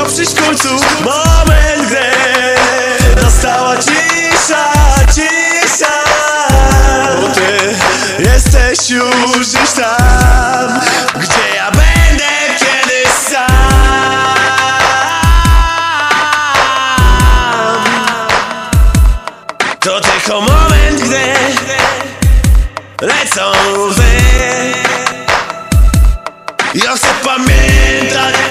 w końcu moment, gdy nastała cisza, cisza. Bo ty jesteś już gdzieś tam, gdzie ja będę kiedyś sam. To tylko moment, gdy lecą łzy. Ja chcę pamiętać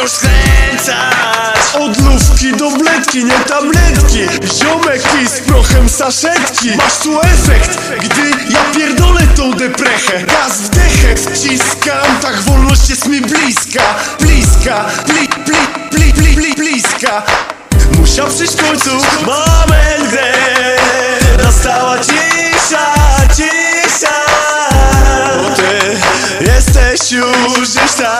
zaczniesz skręcać Odlówki do wbletki, nie tabletki. Ziomek z prochem saszetki. Masz tu efekt, gdy ja pierdolę tą deprechę. Gaz w dechę wciskam Tak wolność jest mi bliska. Bliska, bli, bli, bli, bli, bli bliska. Musiał przyjść w końcu moment, gdy nastała cisza, cisza. Bo ty jesteś już gdzieś tam.